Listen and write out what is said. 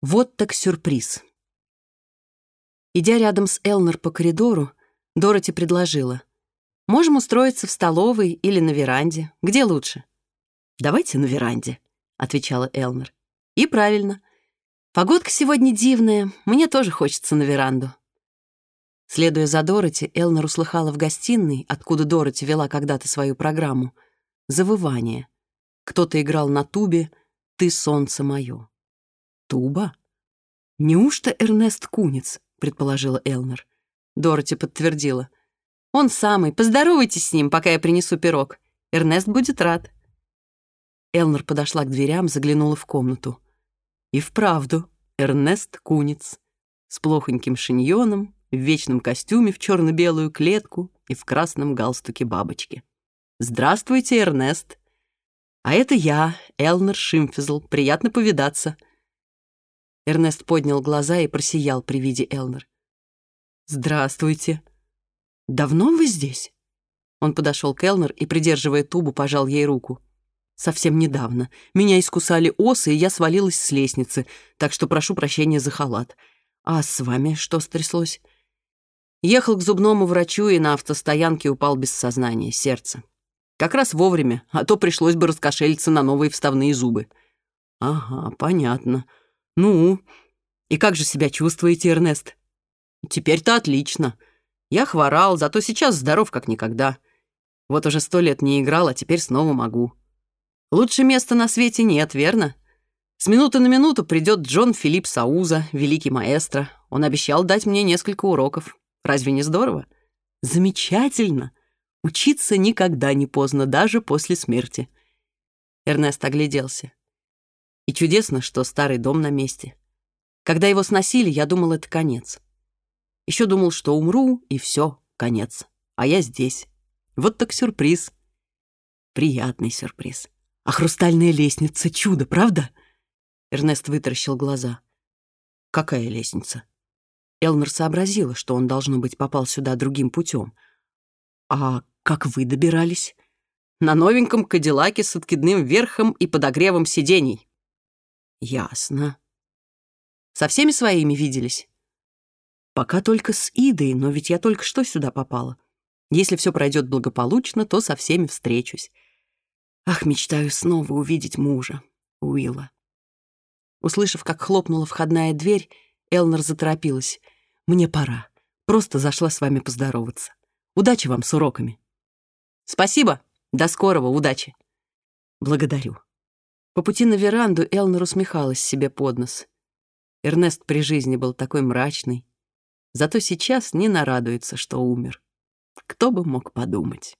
Вот так сюрприз. Идя рядом с Элнер по коридору, Дороти предложила. «Можем устроиться в столовой или на веранде. Где лучше?» «Давайте на веранде», — отвечала Элнер. «И правильно. Погодка сегодня дивная. Мне тоже хочется на веранду». Следуя за Дороти, Элнер услыхала в гостиной, откуда Дороти вела когда-то свою программу, завывание. Кто-то играл на тубе «Ты солнце мое». «Туба? Неужто Эрнест Куниц?» — предположила Элнер. Дороти подтвердила. «Он самый. Поздоровайтесь с ним, пока я принесу пирог. Эрнест будет рад». Элнер подошла к дверям, заглянула в комнату. И вправду, Эрнест Куниц. С плохоньким шиньоном, в вечном костюме в черно-белую клетку и в красном галстуке бабочки. «Здравствуйте, Эрнест!» «А это я, Элнер Шимфизл. Приятно повидаться». Эрнест поднял глаза и просиял при виде Элмер. «Здравствуйте! Давно вы здесь?» Он подошел к Элмер и, придерживая тубу, пожал ей руку. «Совсем недавно. Меня искусали осы, и я свалилась с лестницы, так что прошу прощения за халат. А с вами что стряслось?» Ехал к зубному врачу и на автостоянке упал без сознания, сердце. Как раз вовремя, а то пришлось бы раскошелиться на новые вставные зубы. «Ага, понятно», «Ну, и как же себя чувствуете, Эрнест?» «Теперь-то отлично. Я хворал, зато сейчас здоров как никогда. Вот уже сто лет не играл, а теперь снова могу. Лучше места на свете нет, верно? С минуты на минуту придет Джон Филипп Сауза, великий маэстро. Он обещал дать мне несколько уроков. Разве не здорово?» «Замечательно! Учиться никогда не поздно, даже после смерти». Эрнест огляделся. И чудесно, что старый дом на месте. Когда его сносили, я думал, это конец. Еще думал, что умру, и все, конец. А я здесь. Вот так сюрприз. Приятный сюрприз. А хрустальная лестница — чудо, правда? Эрнест вытаращил глаза. Какая лестница? Элнер сообразила, что он, должно быть, попал сюда другим путем. А как вы добирались? На новеньком кадиллаке с откидным верхом и подогревом сидений. Ясно. Со всеми своими виделись? Пока только с Идой, но ведь я только что сюда попала. Если все пройдет благополучно, то со всеми встречусь. Ах, мечтаю снова увидеть мужа, Уилла. Услышав, как хлопнула входная дверь, Элнер заторопилась. «Мне пора. Просто зашла с вами поздороваться. Удачи вам с уроками». «Спасибо. До скорого. Удачи». «Благодарю». По пути на веранду Элнер усмехалась себе под нос. Эрнест при жизни был такой мрачный. Зато сейчас не нарадуется, что умер. Кто бы мог подумать.